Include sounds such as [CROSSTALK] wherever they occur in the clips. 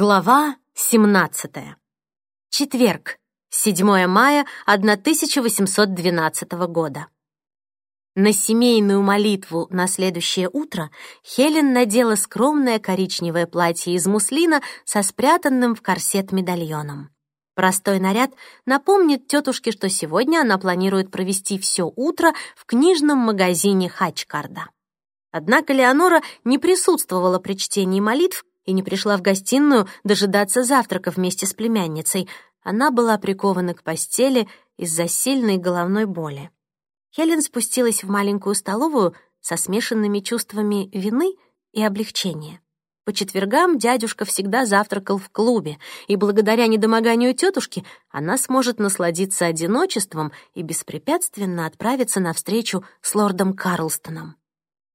Глава 17. Четверг, 7 мая 1812 года. На семейную молитву на следующее утро Хелен надела скромное коричневое платье из муслина со спрятанным в корсет медальоном. Простой наряд напомнит тетушке, что сегодня она планирует провести все утро в книжном магазине Хачкарда. Однако Леонора не присутствовала при чтении молитв и не пришла в гостиную дожидаться завтрака вместе с племянницей. Она была прикована к постели из-за сильной головной боли. Хелен спустилась в маленькую столовую со смешанными чувствами вины и облегчения. По четвергам дядюшка всегда завтракал в клубе, и благодаря недомоганию тетушки она сможет насладиться одиночеством и беспрепятственно отправиться на встречу с лордом Карлстоном.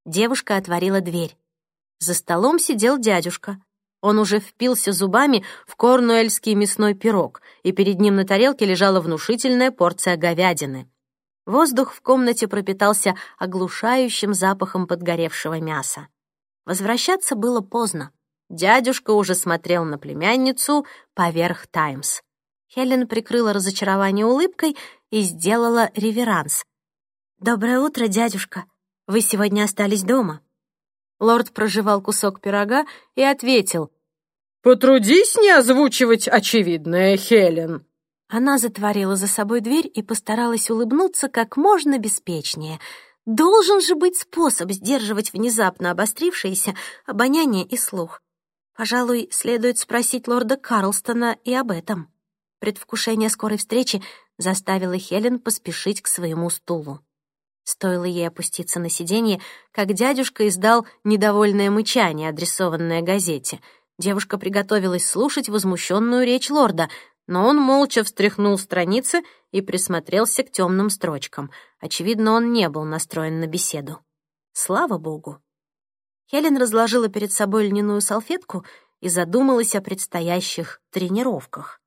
Девушка отворила дверь. За столом сидел дядюшка. Он уже впился зубами в корнуэльский мясной пирог, и перед ним на тарелке лежала внушительная порция говядины. Воздух в комнате пропитался оглушающим запахом подгоревшего мяса. Возвращаться было поздно. Дядюшка уже смотрел на племянницу поверх «Таймс». Хелен прикрыла разочарование улыбкой и сделала реверанс. «Доброе утро, дядюшка. Вы сегодня остались дома?» Лорд прожевал кусок пирога и ответил. «Потрудись не озвучивать очевидное, Хелен». Она затворила за собой дверь и постаралась улыбнуться как можно беспечнее. Должен же быть способ сдерживать внезапно обострившееся обоняние и слух. Пожалуй, следует спросить лорда Карлстона и об этом. Предвкушение скорой встречи заставило Хелен поспешить к своему стулу. Стоило ей опуститься на сиденье, как дядюшка издал недовольное мычание, адресованное газете. Девушка приготовилась слушать возмущенную речь лорда, но он молча встряхнул страницы и присмотрелся к темным строчкам. Очевидно, он не был настроен на беседу. Слава богу. Хелен разложила перед собой льняную салфетку и задумалась о предстоящих тренировках.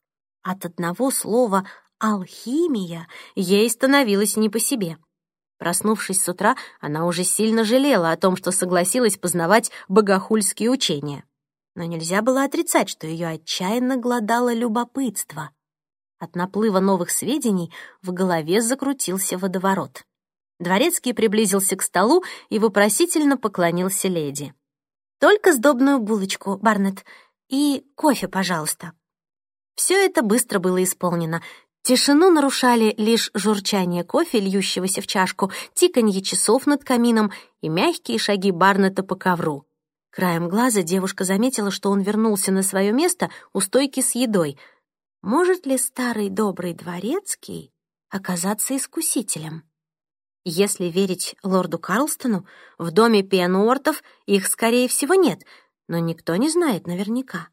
От одного слова «алхимия» ей становилось не по себе — Проснувшись с утра, она уже сильно жалела о том, что согласилась познавать богохульские учения. Но нельзя было отрицать, что ее отчаянно глодало любопытство. От наплыва новых сведений в голове закрутился водоворот. Дворецкий приблизился к столу и вопросительно поклонился леди. «Только сдобную булочку, Барнет, и кофе, пожалуйста». Все это быстро было исполнено, Тишину нарушали лишь журчание кофе, льющегося в чашку, тиканье часов над камином и мягкие шаги Барнета по ковру. Краем глаза девушка заметила, что он вернулся на свое место у стойки с едой. Может ли старый добрый дворецкий оказаться искусителем? Если верить лорду Карлстону, в доме Пенуортов их, скорее всего, нет, но никто не знает наверняка.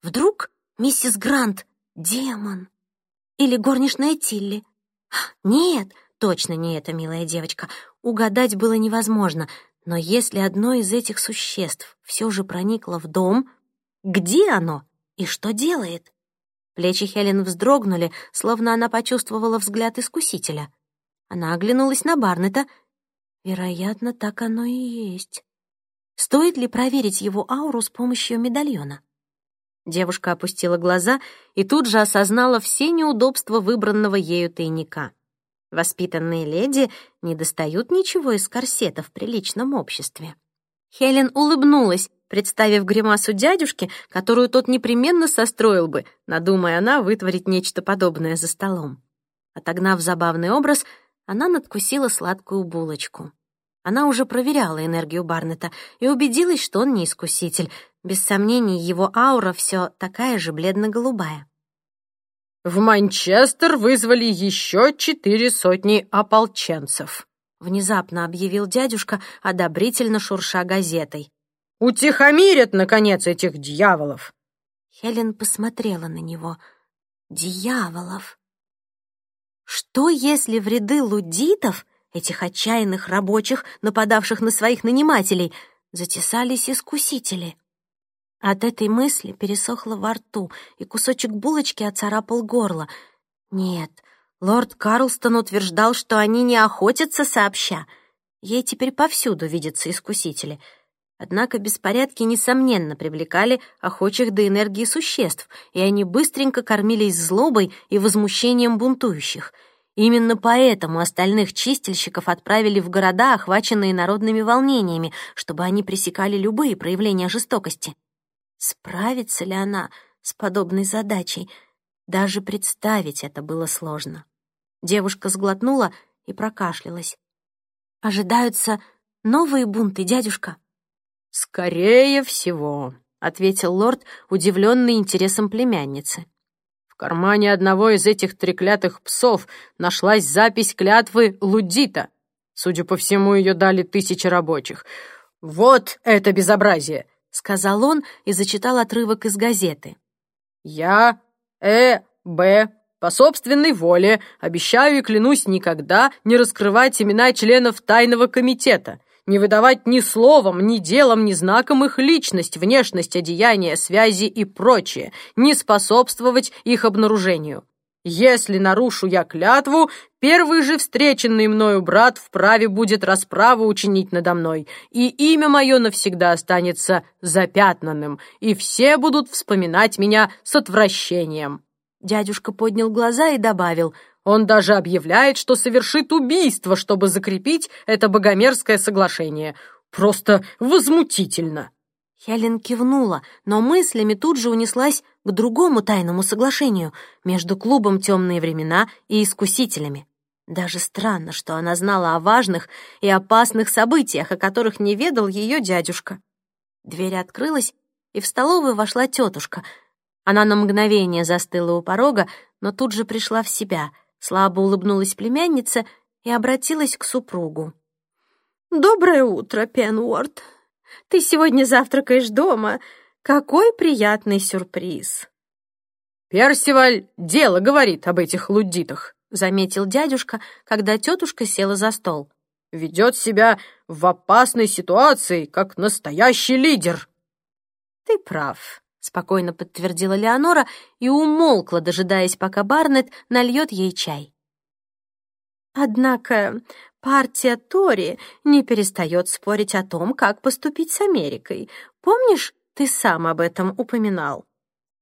Вдруг миссис Грант — демон? Или горничная Тилли? [GASPS] Нет, точно не эта милая девочка. Угадать было невозможно. Но если одно из этих существ все же проникло в дом, где оно и что делает? Плечи Хелен вздрогнули, словно она почувствовала взгляд искусителя. Она оглянулась на Барнета. Вероятно, так оно и есть. Стоит ли проверить его ауру с помощью медальона? Девушка опустила глаза и тут же осознала все неудобства выбранного ею тайника. Воспитанные леди не достают ничего из корсета в приличном обществе. Хелен улыбнулась, представив гримасу дядюшки, которую тот непременно состроил бы, надумая она вытворить нечто подобное за столом. Отогнав забавный образ, она надкусила сладкую булочку. Она уже проверяла энергию Барнета и убедилась, что он не искуситель, без сомнений, его аура все такая же бледно-голубая. «В Манчестер вызвали еще четыре сотни ополченцев», — внезапно объявил дядюшка, одобрительно шурша газетой. «Утихомирят, наконец, этих дьяволов!» Хелен посмотрела на него. «Дьяволов!» Что, если в ряды лудитов, этих отчаянных рабочих, нападавших на своих нанимателей, затесались искусители? От этой мысли пересохло во рту, и кусочек булочки оцарапал горло. Нет, лорд Карлстон утверждал, что они не охотятся сообща. Ей теперь повсюду видятся искусители. Однако беспорядки, несомненно, привлекали охочих до энергии существ, и они быстренько кормились злобой и возмущением бунтующих. Именно поэтому остальных чистильщиков отправили в города, охваченные народными волнениями, чтобы они пресекали любые проявления жестокости. Справится ли она с подобной задачей? Даже представить это было сложно. Девушка сглотнула и прокашлялась. «Ожидаются новые бунты, дядюшка?» «Скорее всего», — ответил лорд, удивленный интересом племянницы. В кармане одного из этих треклятых псов нашлась запись клятвы Лудита. Судя по всему, ее дали тысячи рабочих. «Вот это безобразие!» — сказал он и зачитал отрывок из газеты. «Я, Э, Б, по собственной воле обещаю и клянусь никогда не раскрывать имена членов тайного комитета, не выдавать ни словом, ни делом, ни знаком их личность, внешность, одеяние, связи и прочее, не способствовать их обнаружению. Если нарушу я клятву, первый же встреченный мною брат вправе будет расправу учинить надо мной, и имя мое навсегда останется запятнанным, и все будут вспоминать меня с отвращением». Дядюшка поднял глаза и добавил — он даже объявляет, что совершит убийство, чтобы закрепить это богомерзкое соглашение. Просто возмутительно!» Хелен кивнула, но мыслями тут же унеслась к другому тайному соглашению между клубом «Темные времена» и искусителями. Даже странно, что она знала о важных и опасных событиях, о которых не ведал ее дядюшка. Дверь открылась, и в столовую вошла тетушка. Она на мгновение застыла у порога, но тут же пришла в себя — Слабо улыбнулась племянница и обратилась к супругу. «Доброе утро, Пенуорт. Ты сегодня завтракаешь дома. Какой приятный сюрприз!» «Персиваль дело говорит об этих луддитах», — заметил дядюшка, когда тетушка села за стол. «Ведет себя в опасной ситуации, как настоящий лидер». «Ты прав», — спокойно подтвердила Леонора и умолкла, дожидаясь, пока Барнет нальет ей чай. Однако партия Тори не перестает спорить о том, как поступить с Америкой. Помнишь, ты сам об этом упоминал?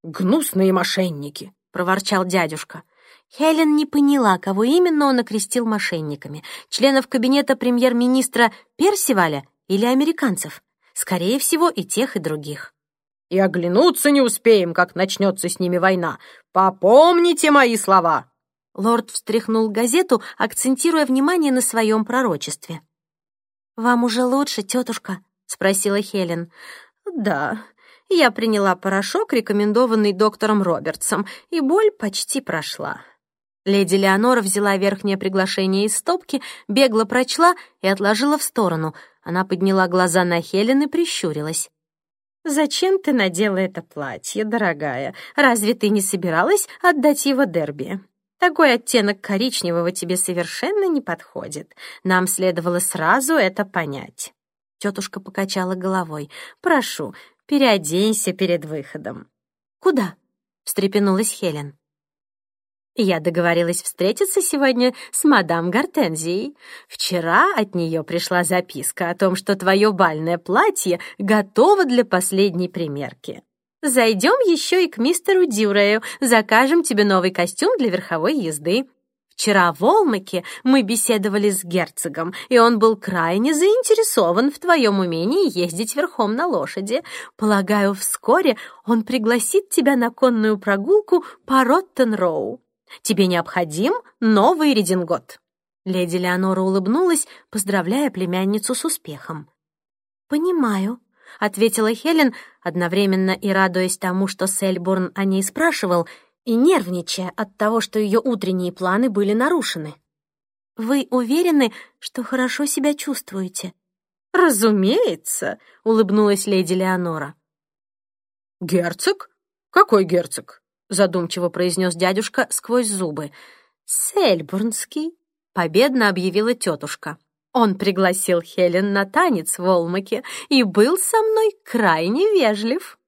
«Гнусные мошенники!» — проворчал дядюшка. Хелен не поняла, кого именно он окрестил мошенниками. Членов кабинета премьер-министра Персиваля или американцев? Скорее всего, и тех, и других. И оглянуться не успеем, как начнется с ними война. Попомните мои слова!» Лорд встряхнул газету, акцентируя внимание на своем пророчестве. «Вам уже лучше, тетушка?» — спросила Хелен. «Да, я приняла порошок, рекомендованный доктором Робертсом, и боль почти прошла». Леди Леонора взяла верхнее приглашение из стопки, бегло прочла и отложила в сторону. Она подняла глаза на Хелен и прищурилась. «Зачем ты надела это платье, дорогая? Разве ты не собиралась отдать его Дерби? Такой оттенок коричневого тебе совершенно не подходит. Нам следовало сразу это понять». Тетушка покачала головой. «Прошу, переоденься перед выходом». «Куда?» — встрепенулась Хелен. Я договорилась встретиться сегодня с мадам Гортензией. Вчера от нее пришла записка о том, что твое бальное платье готово для последней примерки. Зайдем еще и к мистеру Дюрею, закажем тебе новый костюм для верховой езды. Вчера в Олмаке мы беседовали с герцогом, и он был крайне заинтересован в твоем умении ездить верхом на лошади. Полагаю, вскоре он пригласит тебя на конную прогулку по Роттен-Роу. Тебе необходим новый редингот». Леди Леонора улыбнулась, поздравляя племянницу с успехом. «Понимаю», — ответила Хелен, одновременно и радуясь тому, что Сельбурн о ней спрашивал, и нервничая от того, что ее утренние планы были нарушены. «Вы уверены, что хорошо себя чувствуете?» «Разумеется», — улыбнулась леди Леонора. «Герцог? Какой герцог?» задумчиво произнес дядюшка сквозь зубы. «Сельбурнский», — победно объявила тетушка. Он пригласил Хелен на танец в Олмаке и был со мной крайне вежлив.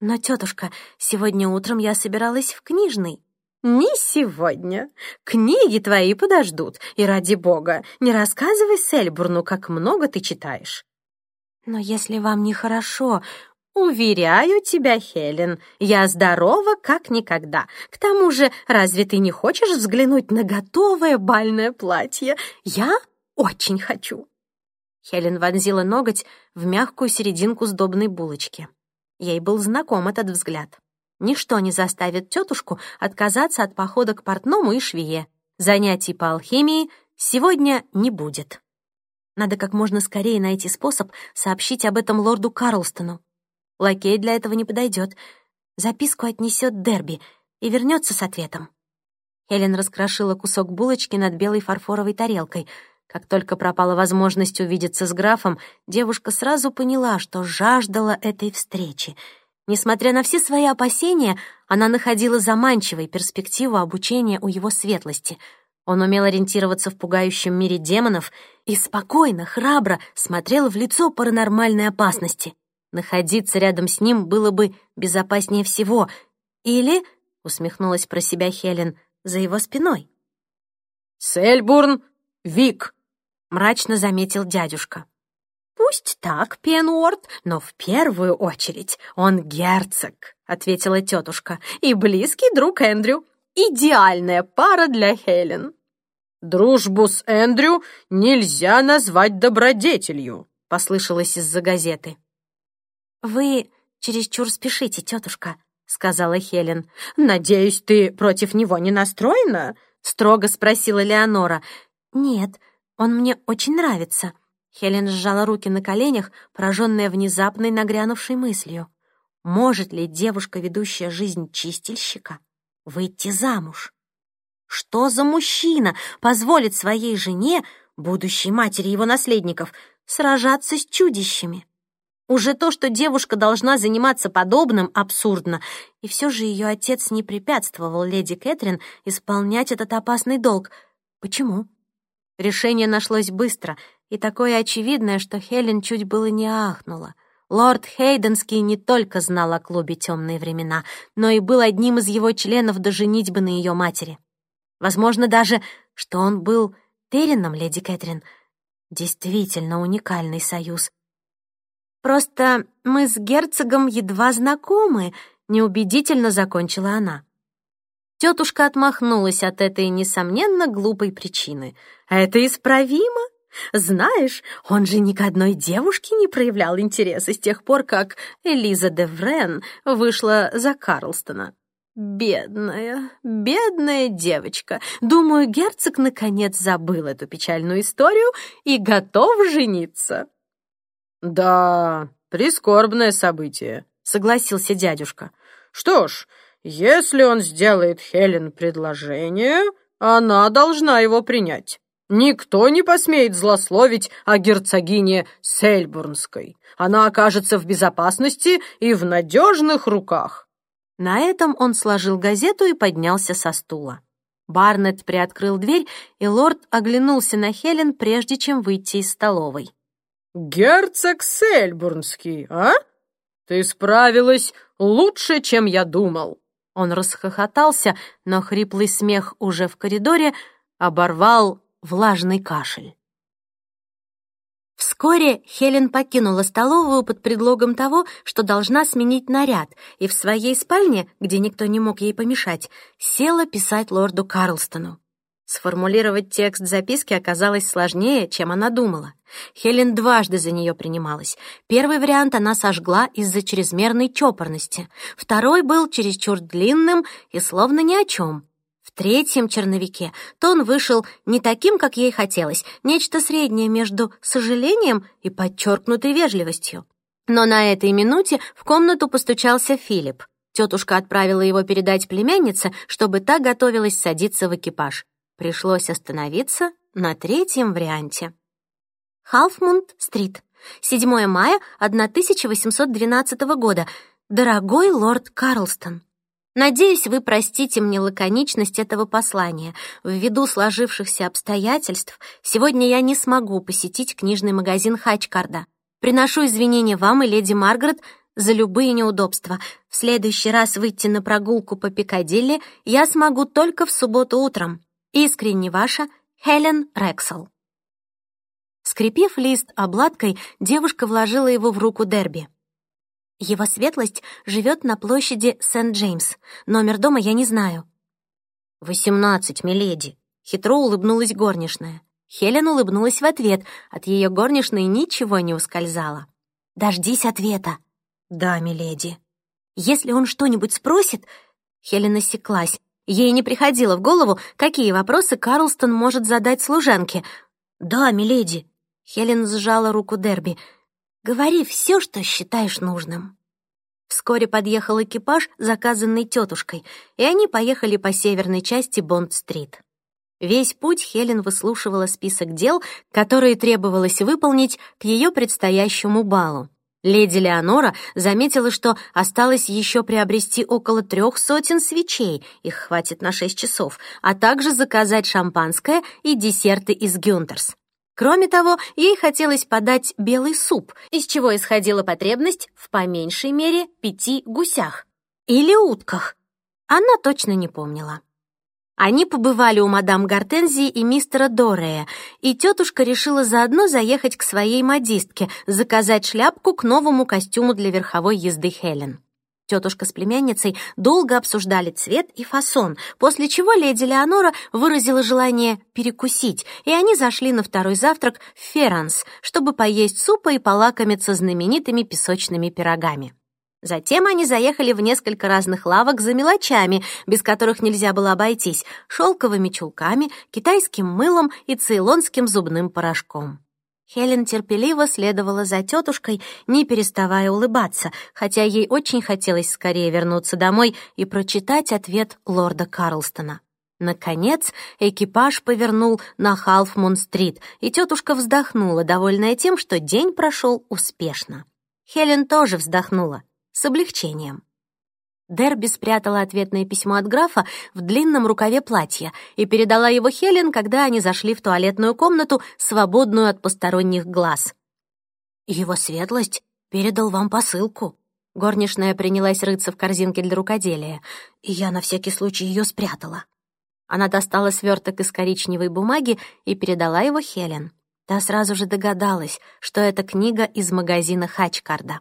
Но, тетушка, сегодня утром я собиралась в книжный. Не сегодня. Книги твои подождут, и ради бога, не рассказывай Сельбурну, как много ты читаешь. «Но если вам нехорошо, «Уверяю тебя, Хелен, я здорова как никогда. К тому же, разве ты не хочешь взглянуть на готовое бальное платье? Я очень хочу». Хелен вонзила ноготь в мягкую серединку сдобной булочки. Ей был знаком этот взгляд. Ничто не заставит тетушку отказаться от похода к портному и швее. Занятий по алхимии сегодня не будет. Надо как можно скорее найти способ сообщить об этом лорду Карлстону. Лакей для этого не подойдет. Записку отнесет Дерби и вернется с ответом. Хелен раскрошила кусок булочки над белой фарфоровой тарелкой. Как только пропала возможность увидеться с графом, девушка сразу поняла, что жаждала этой встречи. Несмотря на все свои опасения, она находила заманчивой перспективу обучения у его светлости. Он умел ориентироваться в пугающем мире демонов и спокойно, храбро смотрел в лицо паранормальной опасности — Находиться рядом с ним было бы безопаснее всего. Или, — усмехнулась про себя Хелен, — за его спиной. «Сельбурн, Вик!» — мрачно заметил дядюшка. «Пусть так, Пенуорт, но в первую очередь он герцог», — ответила тетушка, «и близкий друг Эндрю. Идеальная пара для Хелен». «Дружбу с Эндрю нельзя назвать добродетелью», — послышалось из-за газеты. «Вы чересчур спешите, тетушка», — сказала Хелен. «Надеюсь, ты против него не настроена?» — строго спросила Леонора. «Нет, он мне очень нравится». Хелен сжала руки на коленях, пораженная внезапной нагрянувшей мыслью. Может ли девушка, ведущая жизнь чистильщика, выйти замуж? Что за мужчина позволит своей жене, будущей матери его наследников, сражаться с чудищами? Уже то, что девушка должна заниматься подобным, абсурдно, и все же ее отец не препятствовал леди Кэтрин исполнять этот опасный долг. Почему? Решение нашлось быстро и такое очевидное, что Хелен чуть было не ахнула. Лорд Хейденский не только знал о клубе «Темные времена», но и был одним из его членов до женитьбы на ее матери. Возможно даже, что он был Терином, леди Кэтрин. Действительно уникальный союз. Просто мы с герцогом едва знакомы», — неубедительно закончила она. Тетушка отмахнулась от этой, несомненно, глупой причины. «Это исправимо. Знаешь, он же ни к одной девушке не проявлял интереса с тех пор, как Элиза де Врен вышла за Карлстона. Бедная, бедная девочка. Думаю, герцог наконец забыл эту печальную историю и готов жениться». «Да, прискорбное событие», — согласился дядюшка. «Что ж, если он сделает Хелен предложение, она должна его принять. Никто не посмеет злословить о герцогине Сельбурнской. Она окажется в безопасности и в надежных руках». На этом он сложил газету и поднялся со стула. Барнетт приоткрыл дверь, и лорд оглянулся на Хелен, прежде чем выйти из столовой. «Герцог Сельбурнский, а? Ты справилась лучше, чем я думал!» Он расхохотался, но хриплый смех уже в коридоре оборвал влажный кашель. Вскоре Хелен покинула столовую под предлогом того, что должна сменить наряд, и в своей спальне, где никто не мог ей помешать, села писать лорду Карлстону. Сформулировать текст записки оказалось сложнее, чем она думала. Хелен дважды за нее принималась. Первый вариант она сожгла из-за чрезмерной чопорности. Второй был чересчур длинным и словно ни о чем. В третьем черновике тон вышел не таким, как ей хотелось, нечто среднее между сожалением и подчеркнутой вежливостью. Но на этой минуте в комнату постучался Филипп. Тетушка отправила его передать племяннице, чтобы та готовилась садиться в экипаж. Пришлось остановиться на третьем варианте. Халфмунд-стрит, 7 мая 1812 года. Дорогой лорд Карлстон, Надеюсь, вы простите мне лаконичность этого послания. Ввиду сложившихся обстоятельств, сегодня я не смогу посетить книжный магазин Хачкарда. Приношу извинения вам и леди Маргарет за любые неудобства. В следующий раз выйти на прогулку по Пикадилли я смогу только в субботу утром. Искренне ваша Хелен Рексел. Скрепив лист обладкой, девушка вложила его в руку Дерби. «Его светлость живет на площади Сент-Джеймс. Номер дома я не знаю». «Восемнадцать, миледи», — хитро улыбнулась горничная. Хелен улыбнулась в ответ, от ее горничной ничего не ускользало. «Дождись ответа». «Да, миледи». «Если он что-нибудь спросит...» Хелен осеклась. Ей не приходило в голову, какие вопросы Карлстон может задать служанке. «Да, миледи». Хелен сжала руку Дерби. «Говори все, что считаешь нужным». Вскоре подъехал экипаж, заказанный тетушкой, и они поехали по северной части Бонд-стрит. Весь путь Хелен выслушивала список дел, которые требовалось выполнить к ее предстоящему балу. Леди Леонора заметила, что осталось еще приобрести около трех сотен свечей, их хватит на шесть часов, а также заказать шампанское и десерты из Гюнтерс. Кроме того, ей хотелось подать белый суп, из чего исходила потребность в по меньшей мере пяти гусях. Или утках. Она точно не помнила. Они побывали у мадам Гортензии и мистера Дорея, и тетушка решила заодно заехать к своей модистке, заказать шляпку к новому костюму для верховой езды Хелен. Тетушка с племянницей долго обсуждали цвет и фасон, после чего леди Леонора выразила желание перекусить, и они зашли на второй завтрак в Ферранс, чтобы поесть супа и полакомиться знаменитыми песочными пирогами. Затем они заехали в несколько разных лавок за мелочами, без которых нельзя было обойтись, шелковыми чулками, китайским мылом и цейлонским зубным порошком. Хелен терпеливо следовала за тетушкой, не переставая улыбаться, хотя ей очень хотелось скорее вернуться домой и прочитать ответ лорда Карлстона. Наконец, экипаж повернул на Халфмун-стрит, и тетушка вздохнула, довольная тем, что день прошел успешно. Хелен тоже вздохнула с облегчением. Дерби спрятала ответное письмо от графа в длинном рукаве платья и передала его Хелен, когда они зашли в туалетную комнату, свободную от посторонних глаз. «Его светлость передал вам посылку». Горничная принялась рыться в корзинке для рукоделия, и я на всякий случай ее спрятала. Она достала сверток из коричневой бумаги и передала его Хелен. Та сразу же догадалась, что это книга из магазина Хачкарда.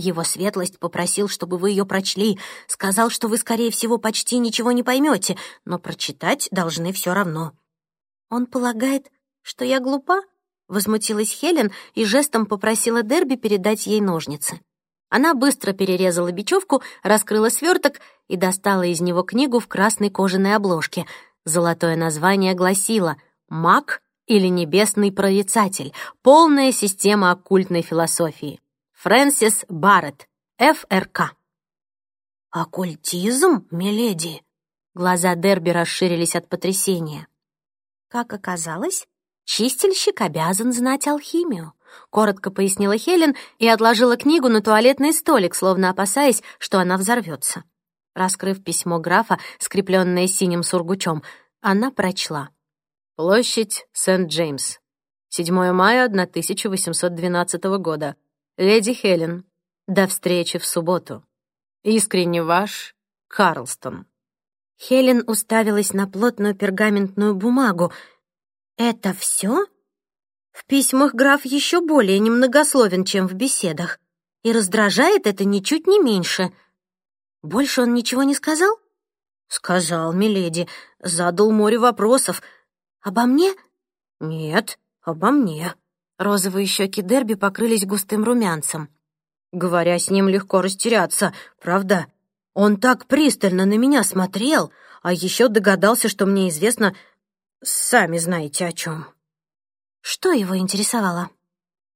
Его светлость попросил, чтобы вы ее прочли, сказал, что вы, скорее всего, почти ничего не поймете, но прочитать должны все равно. Он полагает, что я глупа? Возмутилась Хелен и жестом попросила Дерби передать ей ножницы. Она быстро перерезала бечевку, раскрыла сверток и достала из него книгу в красной кожаной обложке. Золотое название гласило «Маг или небесный прорицатель. Полная система оккультной философии». Фрэнсис Барретт, ФРК. «Оккультизм, миледи?» Глаза Дерби расширились от потрясения. Как оказалось, чистильщик обязан знать алхимию. Коротко пояснила Хелен и отложила книгу на туалетный столик, словно опасаясь, что она взорвется. Раскрыв письмо графа, скрепленное синим сургучом, она прочла. «Площадь Сент-Джеймс. 7 мая 1812 года. «Леди Хелен, до встречи в субботу. Искренне ваш, Карлстон». Хелен уставилась на плотную пергаментную бумагу. «Это все? В письмах граф еще более немногословен, чем в беседах. И раздражает это ничуть не меньше. Больше он ничего не сказал?» «Сказал, миледи. Задал море вопросов. Обо мне?» «Нет, обо мне». Розовые щеки Дерби покрылись густым румянцем. Говоря с ним, легко растеряться, правда? Он так пристально на меня смотрел, а еще догадался, что мне известно... Сами знаете о чем. Что его интересовало?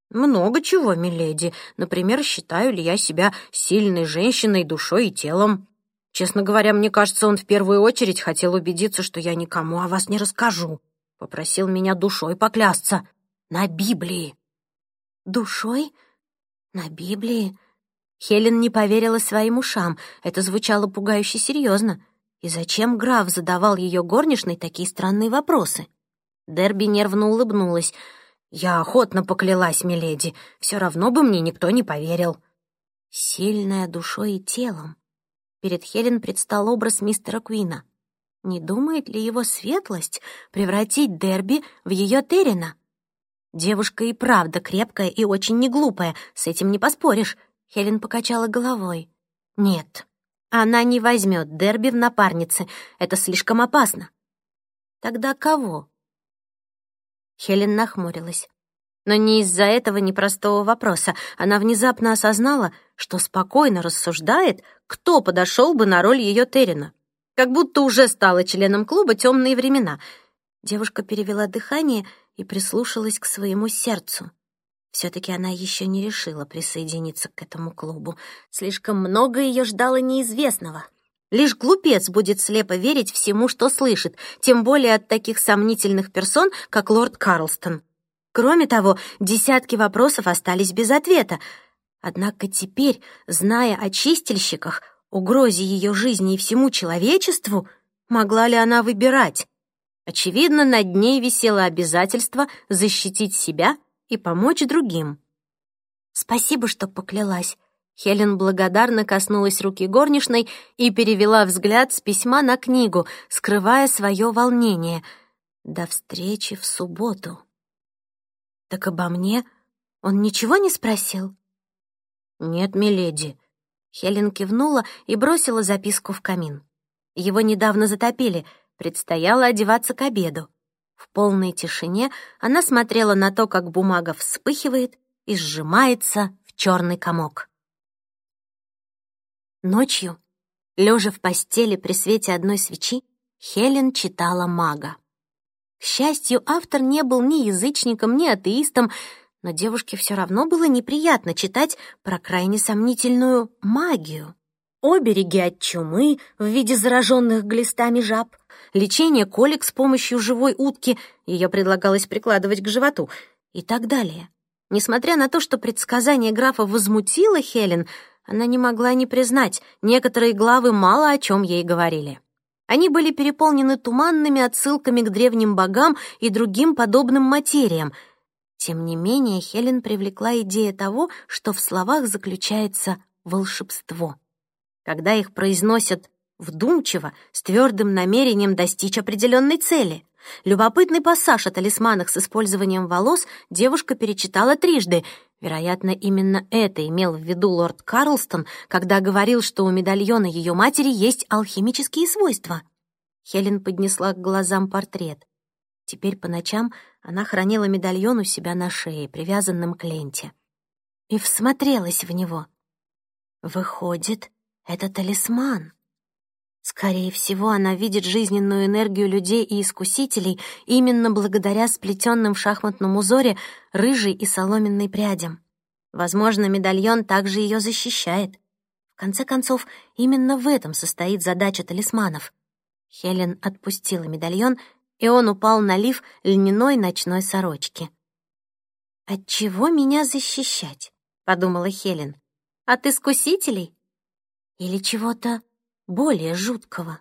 Много чего, миледи. Например, считаю ли я себя сильной женщиной душой и телом. Честно говоря, мне кажется, он в первую очередь хотел убедиться, что я никому о вас не расскажу. Попросил меня душой поклясться. На Библии. Душой? На Библии? Хелен не поверила своим ушам. Это звучало пугающе серьезно. И зачем граф задавал ее горничной такие странные вопросы? Дерби нервно улыбнулась. «Я охотно поклялась, миледи. Все равно бы мне никто не поверил». Сильная душой и телом. Перед Хелен предстал образ мистера Куина. Не думает ли его светлость превратить Дерби в ее Террина? Девушка и правда крепкая и очень неглупая, с этим не поспоришь. Хелен покачала головой. Нет, она не возьмет Дерби в напарнице, это слишком опасно. Тогда кого? Хелен нахмурилась. Но не из-за этого непростого вопроса. Она внезапно осознала, что спокойно рассуждает, кто подошел бы на роль ее Террина. Как будто уже стала членом клуба «Темные времена». Девушка перевела дыхание и прислушалась к своему сердцу. Все-таки она еще не решила присоединиться к этому клубу. Слишком много ее ждало неизвестного. Лишь глупец будет слепо верить всему, что слышит, тем более от таких сомнительных персон, как лорд Карлстон. Кроме того, десятки вопросов остались без ответа. Однако теперь, зная о чистильщиках, угрозе ее жизни и всему человечеству, могла ли она выбирать? Очевидно, над ней висело обязательство защитить себя и помочь другим. «Спасибо, что поклялась». Хелен благодарно коснулась руки горничной и перевела взгляд с письма на книгу, скрывая свое волнение. «До встречи в субботу». «Так обо мне он ничего не спросил?» «Нет, миледи». Хелен кивнула и бросила записку в камин. Его недавно затопили, предстояло одеваться к обеду. В полной тишине она смотрела на то, как бумага вспыхивает и сжимается в черный комок. Ночью, лежа в постели при свете одной свечи, Хелен читала мага. К счастью, автор не был ни язычником, ни атеистом, но девушке все равно было неприятно читать про крайне сомнительную магию. Обереги от чумы в виде зараженных глистами жаб, лечение колик с помощью живой утки, ее предлагалось прикладывать к животу, и так далее. Несмотря на то, что предсказание графа возмутило Хелен, она не могла не признать, некоторые главы мало о чем ей говорили. Они были переполнены туманными отсылками к древним богам и другим подобным материям. Тем не менее, Хелен привлекла идея того, что в словах заключается волшебство. Когда их произносят вдумчиво, с твердым намерением достичь определенной цели. Любопытный пассаж о талисманах с использованием волос девушка перечитала трижды. Вероятно, именно это имел в виду лорд Карлстон, когда говорил, что у медальона ее матери есть алхимические свойства. Хелен поднесла к глазам портрет. Теперь по ночам она хранила медальон у себя на шее, привязанным к ленте. И всмотрелась в него. Выходит, это талисман. Скорее всего, она видит жизненную энергию людей и искусителей именно благодаря сплетенным в шахматном узоре рыжей и соломенной прядям. Возможно, медальон также ее защищает. В конце концов, именно в этом состоит задача талисманов. Хелен отпустила медальон, и он упал на лиф льняной ночной сорочки. «От чего меня защищать?» — подумала Хелен. «От искусителей? Или чего-то более жуткого.